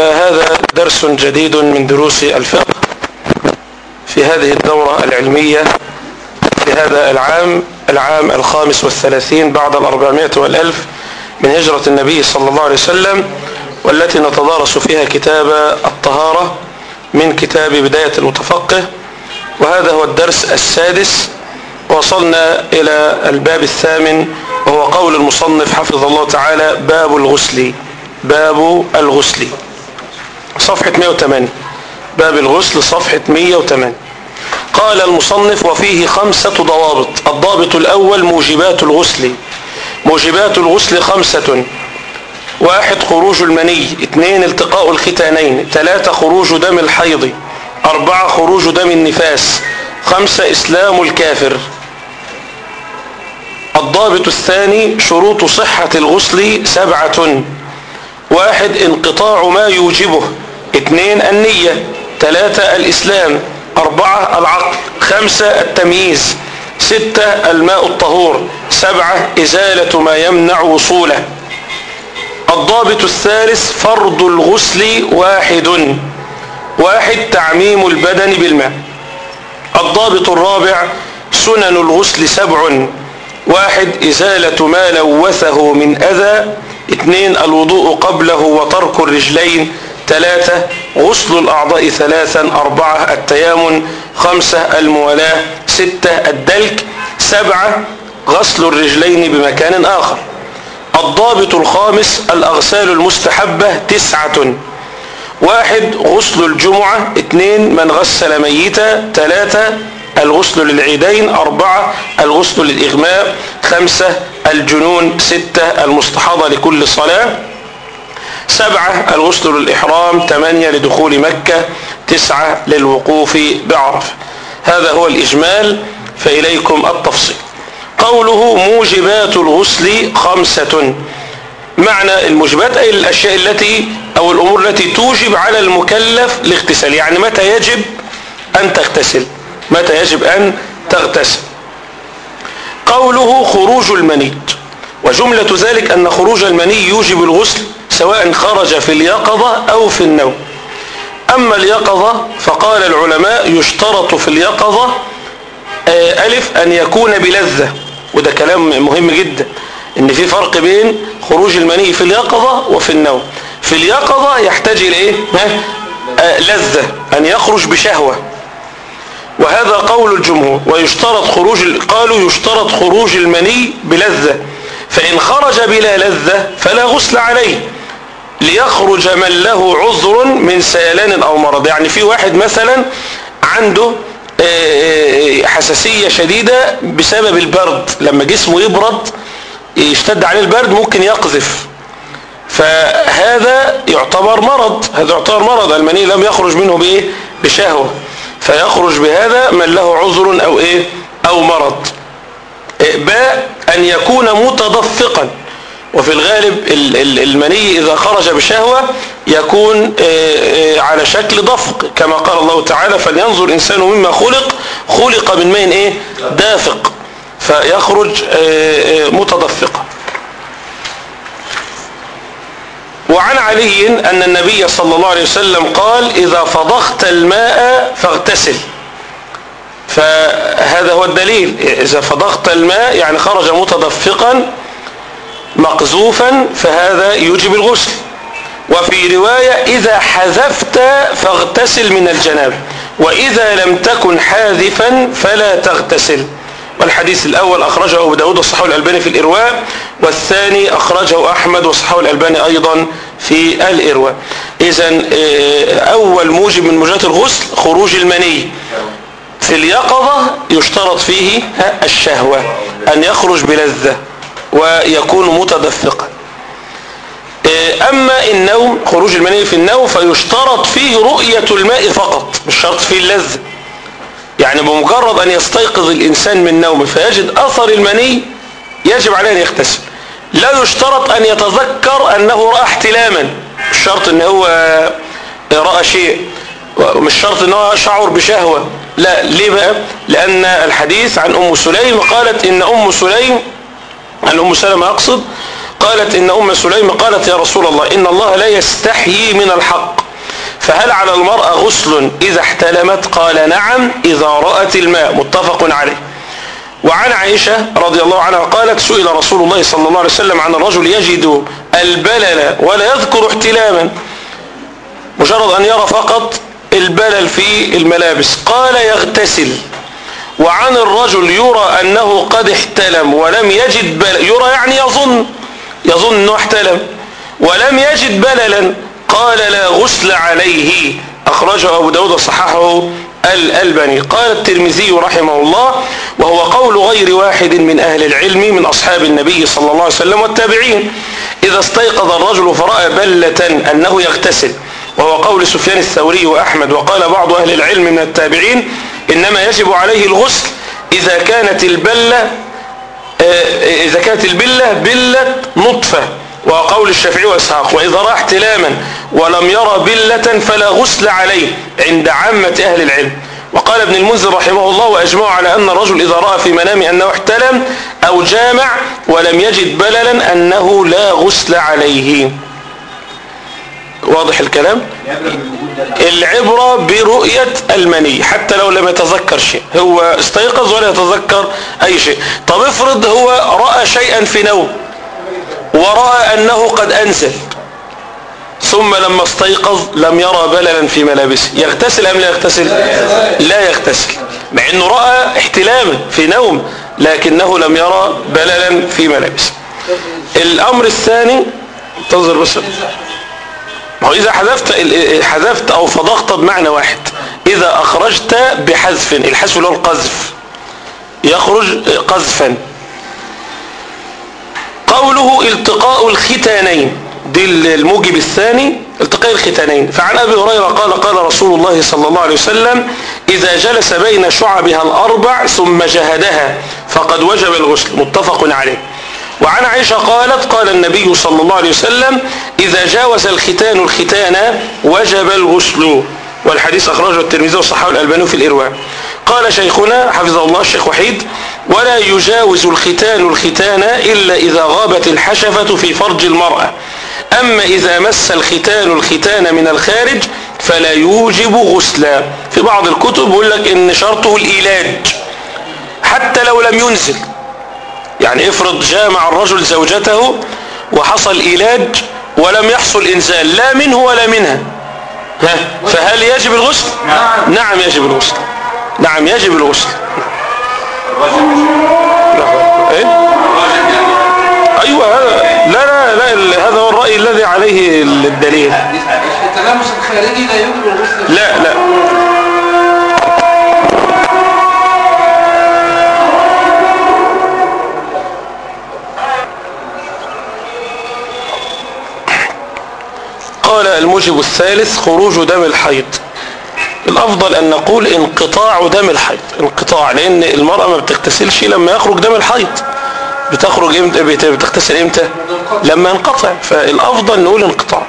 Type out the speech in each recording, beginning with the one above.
فهذا درس جديد من دروس الفقه في هذه الدورة العلمية لهذا العام العام الخامس والثلاثين بعد الأربعمائة والألف من هجرة النبي صلى الله عليه وسلم والتي نتدارس فيها كتاب الطهارة من كتاب بداية المتفقه. وهذا هو الدرس السادس. وصلنا إلى الباب الثامن وهو قول المصنف حفظ الله تعالى باب الغسل باب الغسل. صفحة 108 باب الغسل صفحة 108 قال المصنف وفيه خمسة ضوابط. الضابط الأول موجبات الغسل. موجبات الغسل خمسة. واحد خروج المني. اثنين التقاء الختانين. ثلاثة خروج دم الحيض. أربعة خروج دم النفاس. خمسة إسلام الكافر. الضابط الثاني شروط صحة الغسل سبعة. واحد انقطاع ما يوجبه اثنين النية ثلاثة الإسلام أربعة العقل خمسة التمييز ستة الماء الطهور سبعة إزالة ما يمنع وصوله. الضابط الثالث فرض الغسل واحد. واحد تعميم البدن بالماء. الضابط الرابع سنن الغسل سبع. واحد إزالة ما لوثه من أذى. اثنين الوضوء قبله وترك الرجلين. ثلاثة غسل الأعضاء ثلاثا أربعة التيامن خمسة الموالاة ستة الدلك سبعة غسل الرجلين بمكان آخر. الضابط الخامس الأغسال المستحبة تسعة. واحد غسل الجمعة. اثنين من غسل ميتا. ثلاثة الغسل للعيدين. أربعة الغسل للإغماء. خمسة الجنون ستة المستحاضة لكل صلاة. سبعة الغسل للإحرام. ثمانية لدخول مكة. تسعة للوقوف بعرفة هذا هو الإجمال. فإليكم التفصيل. قوله موجبات الغسل خمسة. معنى الموجبات أي الأشياء التي أو الأمور التي توجب على المكلف الاغتسال. يعني متى يجب أن تغتسل؟ متى يجب أن تغتسل؟ قوله خروج المني وجملة ذلك أن خروج المني يوجب الغسل سواء خرج في اليقظة أو في النوم. أما اليقظة فقال العلماء يشترط في اليقظة ألف أن يكون بلذة. وده كلام مهم جدا إن في فرق بين خروج المني في اليقظة وفي النوم. في اليقظة يحتاج إلى إيه؟ لذة أن يخرج بشهوة. وهذا قول الجمهور ويشترط خروج قالوا يشترط خروج المني بلذة فإن خرج بلا لذة فلا غسل عليه ليخرج من له عذر من سيلان أو مرض. يعني في واحد مثلا عنده حساسية شديدة بسبب البرد. لما جسمه يبرد يشتد عليه البرد ممكن يقذف. فهذا يعتبر مرض. هذا يعتبر مرض. المني لم يخرج منه بإيه؟ بشهوة. فيخرج بهذا من له عذر أو إيه؟ أو مرض. باء أن يكون متدفقا. وفي الغالب المني إذا خرج بشهوة يكون على شكل دفق كما قال الله تعالى فلينظر الإنسان مما خلق خلق من ماء إيه؟ دافق. فيخرج متدفقا. وعن علي أن النبي صلى الله عليه وسلم قال إذا فضخت الماء فاغتسل. فهذا هو الدليل. إذا فضخت الماء يعني خرج متدفقا مقذوفا فهذا يوجب الغسل. وفي رواية إذا حذفت فاغتسل من الجناب وإذا لم تكن حاذفا فلا تغتسل. والحديث الأول أخرجه أبو داود وصححه الألباني في الإرواء. والثاني أخرجه أحمد وصححه الألباني أيضا في الإرواء إذا أول موجب من موجبات الغسل خروج المني. في اليقظة يشترط فيه الشهوة أن يخرج بلذة ويكون متدفقا. آه، أما النوم خروج المني في النوم فيشترط فيه رؤية الماء فقط مش شرط فيه اللذة. يعني بمجرد أن يستيقظ الإنسان من نومه فيجد أثر المني يجب عليه أن يغتسل. لا يشترط أن يتذكر أنه رأى احتلاما مش شرط أن هو رأى شيء مش شرط أنه شعر بشهوة. لا ليه بقى؟ لأن الحديث عن أم سليم قالت إن أم سليم عن أم سلمة أقصد قالت إن أم سليم قالت يا رسول الله إن الله لا يستحيي من الحق. فهل على المرأة غسل إذا احتلمت؟ قال نعم إذا رأت الماء. متفق عليه. وعن عائشة رضي الله عنها قالت سئل رسول الله صلى الله عليه وسلم عن الرجل يجد البلل ولا يذكر احتلاما. مجرد أن يرى فقط البلل في الملابس. قال يغتسل. وعن الرجل يرى أنه قد احتلم ولم يجد بلل يرى يعني يظن. يظن أنه احتلم. ولم يجد بللا قال لا غسل عليه. أخرجه أبو داود وصححه الألباني. قال الترمذي رحمه الله وهو قول غير واحد من أهل العلم من أصحاب النبي صلى الله عليه وسلم والتابعين. إذا استيقظ الرجل فرأى بلة أنه يغتسل وهو قول سفيان الثوري وأحمد. وقال بعض أهل العلم من التابعين إنما يجب عليه الغسل إذا كانت البلة إذا كانت البلة بلة نطفة. وقول الشافعي وإسحاق وإذا رأى احتلاما ولم يرى بلة فلا غسل عليه عند عامة أهل العلم. وقال ابن المنذر رحمه الله وأجمعوا على أن الرجل إذا رأى في منامه أنه احتلم أو جامع ولم يجد بللا أنه لا غسل عليه. واضح الكلام؟ العبرة برؤية المني حتى لو لم يتذكر شيء. هو استيقظ ولا يتذكر أي شيء. طب افرض هو رأى شيئا في نوم ورأى أنه قد أنزل ثم لما استيقظ لم يرى بللا في ملابسه. يغتسل أم لا يغتسل؟ لا يغتسل. مع أنه رأى احتلاما في نوم لكنه لم يرى بللا في ملابسه. الأمر الثاني تنظر بس. ما هو إذا حذفت حذفت أو فضغت بمعنى واحد. إذا أخرجت بحذف الحذف اللي هو القذف يخرج قذفا. قوله التقاء الختانين. دي الموجب الثاني التقاء الختانين. فعن أبي هريرة قال قال رسول الله صلى الله عليه وسلم إذا جلس بين شعبها الأربع ثم جهدها فقد وجب الغسل. متفق عليه. وعن عائشة قالت قال النبي صلى الله عليه وسلم إذا جاوز الختان الختان وجب الغسل. والحديث أخرجه الترمذي وصححه الألباني في الإرواء. قال شيخنا حفظه الله الشيخ وحيد ولا يجاوز الختان الختان إلا إذا غابت الحشفة في فرج المرأة. أما إذا مس الختان الختان من الخارج فلا يوجب غسلا. في بعض الكتب يقول لك إن شرطه الإيلاج حتى لو لم ينزل. يعني افرض جامع الرجل زوجته وحصل إيلاج ولم يحصل إنزال لا منه ولا منها. ها؟ فهل يجب الغسل؟ نعم, نعم يجب الغسل. نعم يجب الغسل. إيه؟ أيوه هذا لا لا لا هذا هو الرأي الذي عليه الدليل. التلامس الخارجي لا يجب الغسل لا لا. قال الموجب الثالث خروج دم الحيض. الأفضل أن نقول انقطاع دم الحيض. انقطاع لأن المرأة ما بتغتسلش لما يخرج دم الحيض. بتخرج إمتى؟ بتغتسل إمتى؟ لما ينقطع. فالأفضل نقول انقطاع.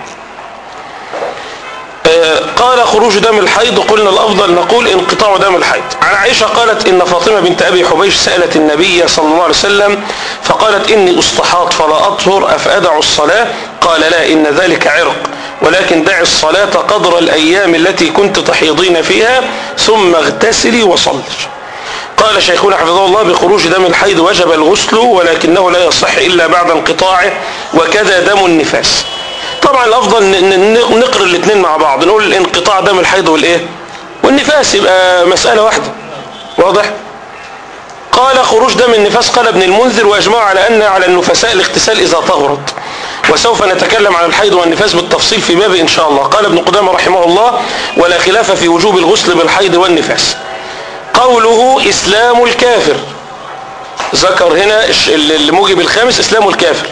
قال خروج دم الحيض قلنا الأفضل نقول انقطاع دم الحيض. عن عائشة قالت إن فاطمة بنت أبي حبيش سألت النبي صلى الله عليه وسلم فقالت إني استحاط فلا أطهر أفأدع الصلاة؟ قال لا إن ذلك عرق. ولكن دع الصلاة قدر الأيام التي كنت تحيضين فيها ثم اغتسلي وصلي. قال شيخنا حفظه الله بخروج دم الحيض وجب الغسل ولكنه لا يصح إلا بعد انقطاعه وكذا دم النفاس. طبعا الأفضل نقر الاثنين مع بعض نقول انقطاع دم الحيض والإيه؟ والنفاس يبقى مسألة واحدة. واضح؟ قال خروج دم النفاس قال ابن المنذر واجمعوا على أن على النفساء الاغتسال إذا طهرت وسوف نتكلم عن الحيض والنفاس بالتفصيل في باب إن شاء الله. قال ابن قدامة رحمه الله ولا خلاف في وجوب الغسل بالحيض والنفاس قوله إسلام الكافر. ذكر هنا الموجب الخامس إسلام الكافر.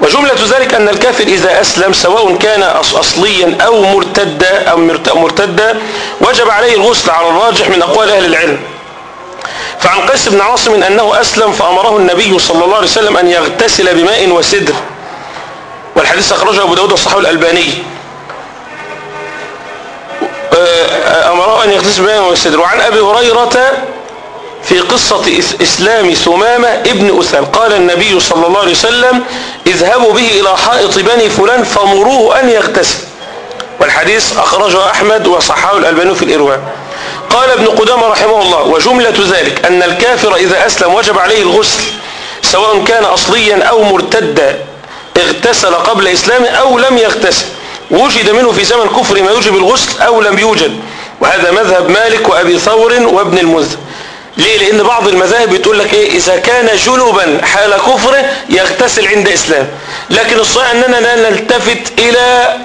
وجملة ذلك أن الكافر إذا أسلم سواء كان أص- أصليا أو مرتدا أو مرت- مرتدا وجب عليه الغسل على الراجح من أقوال أهل العلم. فعن قيس بن عاصم أنه أسلم فأمره النبي صلى الله عليه وسلم أن يغتسل بماء وسدر. والحديث أخرجه أبو داود والصحابي الألباني. آه، أمره أن يغتسل بماء وسدر وعن أبي هريرة في قصة إس- إسلام ثمامة ابن أثال قال النبي صلى الله عليه وسلم اذهبوا به إلى حائط بني فلان فمروه أن يغتسل. والحديث أخرجه أحمد وصححه الألباني في الإرواء. قال ابن قدامة رحمه الله وجملة ذلك أن الكافر إذا أسلم وجب عليه الغسل سواء كان أصليا أو مرتدا اغتسل قبل إسلامه أو لم يغتسل. وجد منه في زمن كفر ما يوجب الغسل أو لم يوجد. وهذا مذهب مالك وأبي ثور وابن المنذر ليه؟ لأن بعض المذاهب بتقول لك إيه؟ إذا كان جنبا حال كفره يغتسل عند إسلام. لكن الصحيح أننا لا نلتفت إلى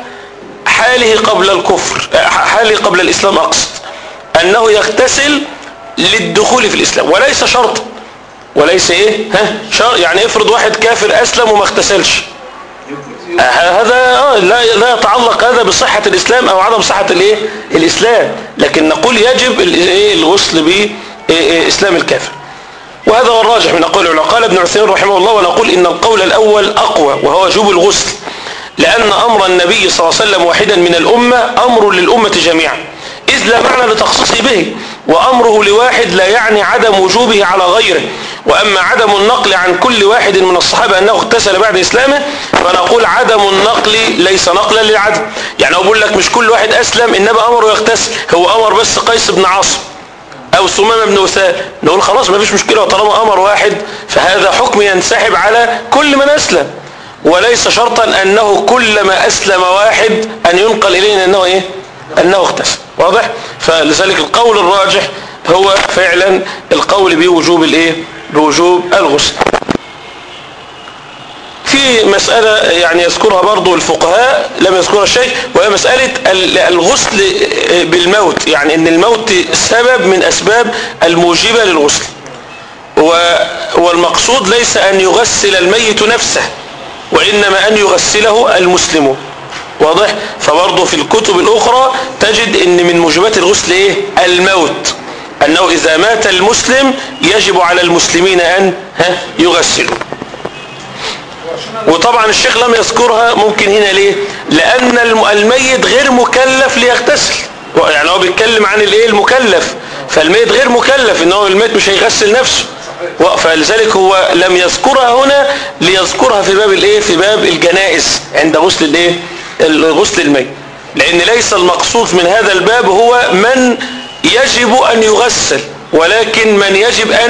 حاله قبل الكفر حاله قبل الإسلام أقصد. أنه يغتسل للدخول في الإسلام. وليس شرطا. وليس إيه؟ ها؟ شر يعني افرض واحد كافر أسلم وما اغتسلش. هذا لا لا يتعلق هذا بصحة الإسلام أو عدم صحة الإيه؟ الإسلام. لكن نقول يجب ال- إيه؟ الغسل بإسلام الكافر. وهذا هو الراجح من أقوال العلماء. قال ابن عثيمين رحمه الله ونقول إن القول الأول أقوى وهو وجوب الغسل. لأن أمر النبي صلى الله عليه وسلم واحدا من الأمة أمر للأمة جميعا. إذ لا معنى لتخصيصه به. وأمره لواحد لا يعني عدم وجوبه على غيره. وأما عدم النقل عن كل واحد من الصحابة أنه اغتسل بعد إسلامه فنقول عدم النقل ليس نقلا للعدم يعني أقول لك مش كل واحد أسلم إنما أمره يغتسل. هو أمر بس قيس بن عاصم أو ثمامة بن وثال نقول خلاص ما فيش مشكلة طالما أمر واحد فهذا حكم ينسحب على كل من أسلم. وليس شرطا أنه كلما أسلم واحد أن ينقل إلينا إنه إيه؟ أنه اغتسل. واضح؟ فلذلك القول الراجح هو فعلا القول بوجوب الإيه؟ بوجوب الغسل. في مسألة يعني يذكرها برضو الفقهاء لم يذكرها الشيء وهي مسألة ال- الغسل بالموت يعني إن الموت سبب من أسباب الموجبة للغسل. والمقصود ليس أن يغسل الميت نفسه وإنما أن يغسله المسلم. واضح؟ فبرضه في الكتب الأخرى تجد إن من موجبات الغسل إيه؟ الموت. أنه إذا مات المسلم يجب على المسلمين أن ها يغسلوا. وطبعا الشيخ لم يذكرها ممكن هنا ليه؟ لأن الم- الميت غير مكلف ليغتسل. يعني هو بيتكلم عن الإيه؟ المكلف. فالميت غير مكلف إن هو الميت مش هيغسل نفسه. فلذلك هو لم يذكرها هنا ليذكرها في باب الإيه؟ في باب الجنائز عند غسل الإيه؟ الغسل الميت لأن ليس المقصود من هذا الباب هو من يجب أن يغسل ولكن من يجب ها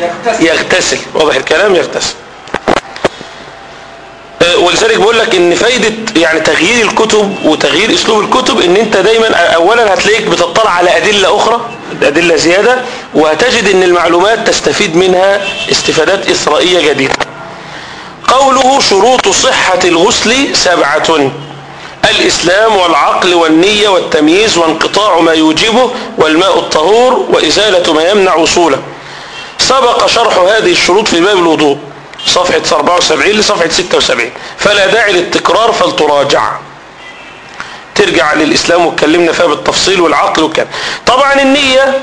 يغتسل. يغتسل. واضح الكلام؟ يغتسل. ولذلك بقول لك إن فايدة يعني تغيير الكتب وتغيير أسلوب الكتب إن أنت دايما اولا هتلاقيك بتطلع على أدلة أخرى أدلة زيادة وهتجد إن المعلومات تستفيد منها استفادات اثرائية جديدة. قوله شروط صحة الغسل سبعة. الإسلام والعقل والنية والتمييز وانقطاع ما يوجبه والماء الطهور وإزالة ما يمنع وصوله. سبق شرح هذه الشروط في باب الوضوء صفحة 74 لصفحة 76 فلا داعي للتكرار فلتراجع. ترجع للإسلام واتكلمنا فيها بالتفصيل والعقل وكذا طبعا النية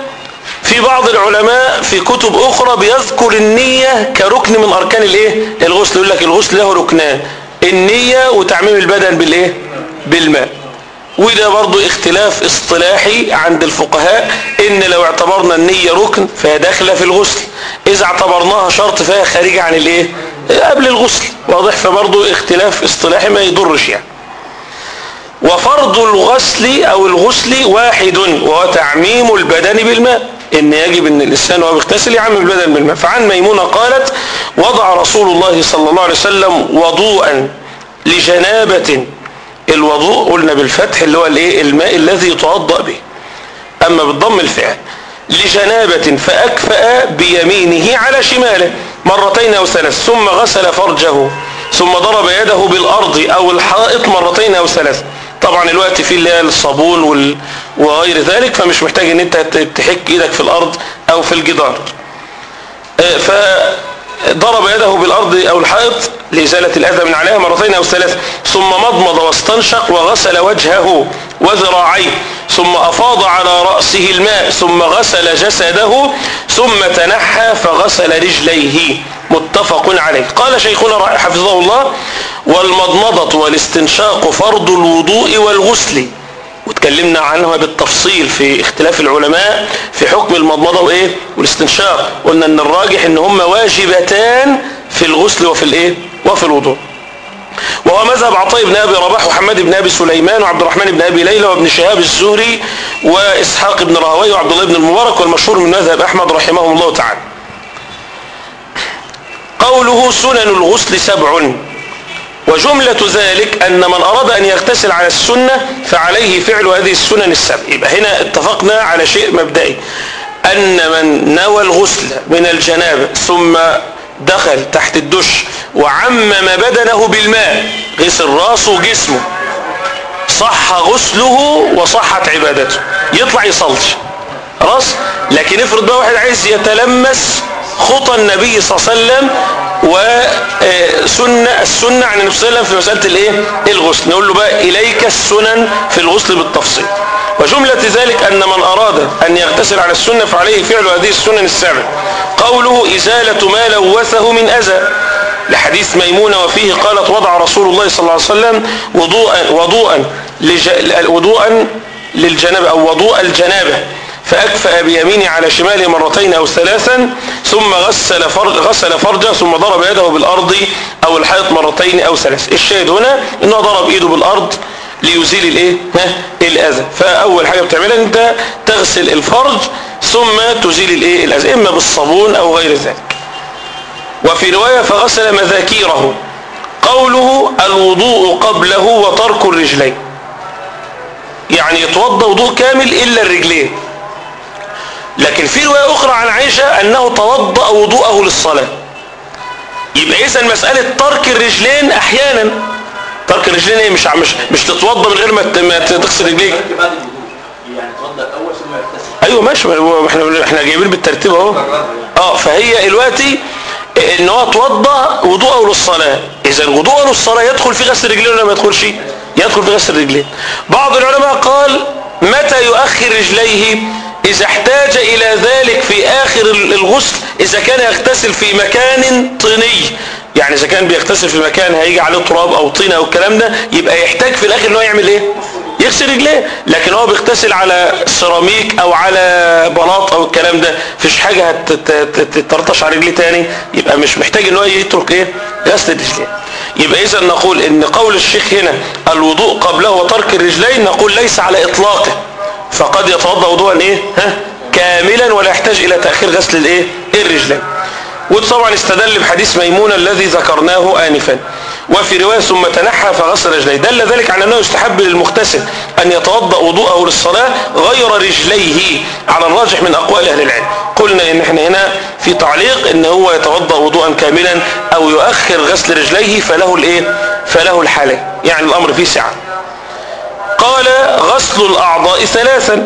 في بعض العلماء في كتب أخرى بيذكر النية كركن من أركان الإيه؟ الغسل يقول لك الغسل له ركنان النية وتعميم البدن بالإيه؟ بالماء. وده برضو اختلاف اصطلاحي عند الفقهاء إن لو اعتبرنا النية ركن فهي داخلة في الغسل. إذا اعتبرناها شرط فهي خارجة عن الإيه؟ قبل الغسل. واضح؟ فبرضو اختلاف اصطلاحي ما يضرش يعني. وفرض الغسل أو الغسل واحد وهو تعميم البدن بالماء. إن يجب إن الإنسان وهو بيغتسل يعمم البدن بالماء. فعن ميمونة قالت وضع رسول الله صلى الله عليه وسلم وضوءا لجنابة الوضوء قلنا بالفتح اللي هو الايه؟ الماء الذي يتوضأ به. أما بالضم الفعل لجنابة فأكفأ بيمينه على شماله مرتين أو ثلاث ثم غسل فرجه ثم ضرب يده بالأرض أو الحائط مرتين أو ثلاث. طبعا الوقت فيه اللي هي الصابون وال... وغير ذلك فمش محتاج إن أنت تحك إيدك في الأرض أو في الجدار. ضرب يده بالأرض أو الحائط لإزالة الأذى من عليها مرتين أو ثلاث ثم مضمض واستنشق وغسل وجهه وذراعيه ثم أفاض على رأسه الماء ثم غسل جسده ثم تنحى فغسل رجليه. متفق عليه. قال شيخنا حفظه الله والمضمضة والاستنشاق فرض الوضوء والغسل. وتكلمنا عنها بالتفصيل في اختلاف العلماء في حكم المضمضة وإيه؟ والاستنشاق. قلنا إن الراجح إن هما واجبتان في الغسل وفي الإيه؟ وفي الوضوء. وهو مذهب عطاء بن أبي رباح وحماد بن أبي سليمان وعبد الرحمن بن أبي ليلى وابن شهاب الزهري وإسحاق بن راهوي وعبد الله بن المبارك والمشهور من مذهب أحمد رحمهم الله تعالى. قوله سنن الغسل سبع. وجملة ذلك أن من أراد أن يغتسل على السنة فعليه فعل هذه السنن السبع. يبقى هنا اتفقنا على شيء مبدئي. أن من نوى الغسل من الجنابة ثم دخل تحت الدش وعمم بدنه بالماء غسل راسه وجسمه صح غسله وصحت عبادته. يطلع يصلي. خلاص؟ لكن افرض بقى واحد عايز يتلمس خطى النبي صلى الله عليه وسلم وسنة السنة عن النبي صلى الله عليه وسلم في مسألة الإيه؟ الغسل. نقول له بقى إليك السنن في الغسل بالتفصيل. وجملة ذلك أن من أراد أن يغتسل على السنة فعليه فعل هذه السنن السبع قوله إزالة ما لوثه من أذى. لحديث ميمونة وفيه قالت وضع رسول الله صلى الله عليه وسلم وضوءا وضوءا لج... وضوءا للجنابة أو وضوء الجنابة. فأكفأ بيمينه على شماله مرتين أو ثلاثا ثم غسل, فرج غسل فرجه ثم ضرب يده بالأرض أو الحائط مرتين أو ثلاث. الشاهد هنا أنه ضرب إيده بالأرض ليزيل الإيه؟ الأذى. فأول حاجة بتعملها أنت تغسل الفرج ثم تزيل الإيه؟ الأذى. إما بالصابون أو غير ذلك. وفي رواية فغسل مذاكيره. قوله الوضوء قبله وترك الرجلين. يعني يتوضأ وضوء كامل إلا الرجلين. لكن في رواية أخرى عن عائشة أنه توضأ وضوءه للصلاة. يبقى اذا مسألة ترك الرجلين أحيانا. ترك الرجلين إيه؟ مش مش مش تتوضأ من غير ما تغسل رجليك. يعني ثم يغتسل. أيوه ماشي. إحنا إحنا جايبين بالترتيب أهو. آه فهي دلوقتي إن هو اتوضا وضوءه للصلاة. إذا وضوءه للصلاة يدخل في غسل الرجلين ولا ما يدخلش؟ يدخل في غسل الرجلين بعض العلماء قال متى يؤخر رجليه؟ إذا احتاج إلى ذلك في آخر الغسل إذا كان يغتسل في مكان طيني. يعني إذا كان بيغتسل في مكان هيجي عليه تراب أو طينه أو الكلام ده يبقى يحتاج في الآخر إن هو يعمل إيه؟ يغسل رجليه. لكن هو بيغتسل على سيراميك أو على بلاط أو الكلام ده مفيش حاجة هتترطش على رجليه تاني يبقى مش محتاج إن هو يترك إيه؟ غسل رجليه. يبقى إذا نقول إن قول الشيخ هنا الوضوء قبله وترك الرجلين نقول ليس على إطلاقه. فقد يتوضأ وضوءا إيه؟ ها؟ كاملا ولا يحتاج إلى تأخير غسل الإيه؟ الرجلين. وطبعا استدل بحديث ميمون الذي ذكرناه آنفا. وفي رواية ثم تنحى فغسل رجليه. دل ذلك على أنه يستحب للمغتسل أن يتوضأ وضوءه للصلاة غير رجليه على الراجح من أقوال أهل العلم. قلنا إن إحنا هنا في تعليق إن هو يتوضأ وضوءا كاملا أو يؤخر غسل رجليه فله الإيه؟ فله الحالة. يعني الأمر فيه سعة. قال غسل الأعضاء ثلاثا.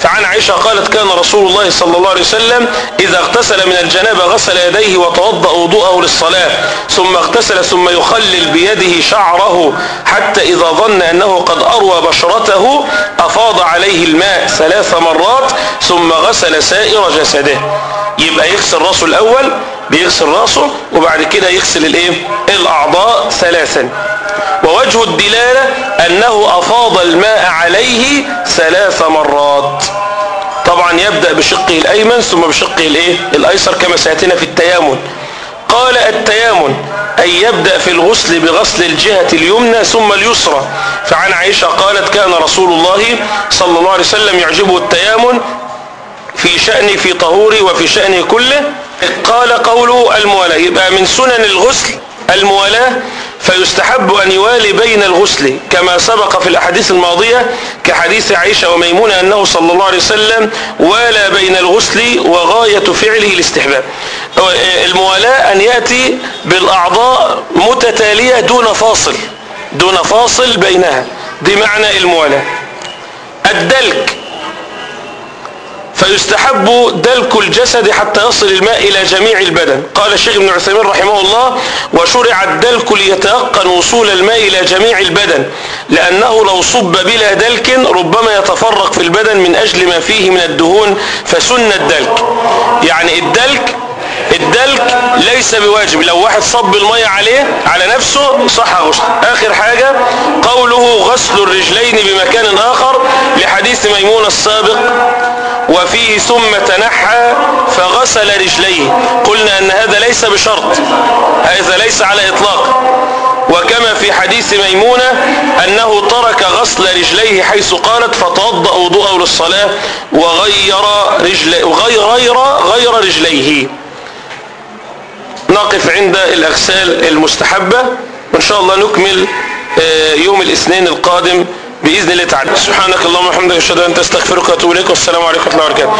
فعن عائشة قالت كان رسول الله صلى الله عليه وسلم إذا اغتسل من الجنابة غسل يديه وتوضأ وضوءه للصلاة ثم اغتسل ثم يخلل بيده شعره حتى إذا ظن أنه قد أروى بشرته أفاض عليه الماء ثلاث مرات ثم غسل سائر جسده. يبقى يغسل رأسه الأول بيغسل رأسه وبعد كده يغسل الإيه؟ الأعضاء ثلاثا. ووجه الدلالة أنه أفاض الماء عليه ثلاث مرات. طبعا يبدأ بشقه الأيمن ثم بشقه الإيه؟ الأيسر كما سيأتينا في التيامن. قال التيامن أن يبدأ في الغسل بغسل الجهة اليمنى ثم اليسرى. فعن عائشة قالت كان رسول الله صلى الله عليه وسلم يعجبه التيامن في شأني في طهوري وفي شأني كله. قال قوله الموالاة. يبقى من سنن الغسل الموالاة فيستحب أن يوالي بين الغسل كما سبق في الأحاديث الماضية كحديث عائشة وميمونة أنه صلى الله عليه وسلم والى بين الغسل وغاية فعله الاستحباب. الموالاة أن يأتي بالأعضاء متتالية دون فاصل دون فاصل بينها. دي معنى الموالاة. الدلك فيستحب دلك الجسد حتى يصل الماء إلى جميع البدن. قال الشيخ ابن عثيمين رحمه الله وشرع الدلك ليتيقن وصول الماء إلى جميع البدن لأنه لو صب بلا دلك ربما يتفرق في البدن من أجل ما فيه من الدهون فسن الدلك. يعني الدلك الدلك ليس بواجب. لو واحد صب المية عليه على نفسه صح غسل آخر حاجة قوله غسل الرجلين بمكان آخر لحديث ميمون السابق. وفيه ثم تنحى فغسل رجليه. قلنا أن هذا ليس بشرط هذا ليس على إطلاق. وكما في حديث ميمونة أنه ترك غسل رجليه حيث قالت فتوضأ وضوءه للصلاة وغير, رجل غير, غير, غير رجليه. نقف عند الأغسال المستحبة. وإن شاء الله نكمل يوم الاثنين القادم بإذن الله تعالى. سبحانك اللهم وبحمدك إلا أنت أستغفرك وأتوب إليك. والسلام عليكم ورحمة الله وبركاته.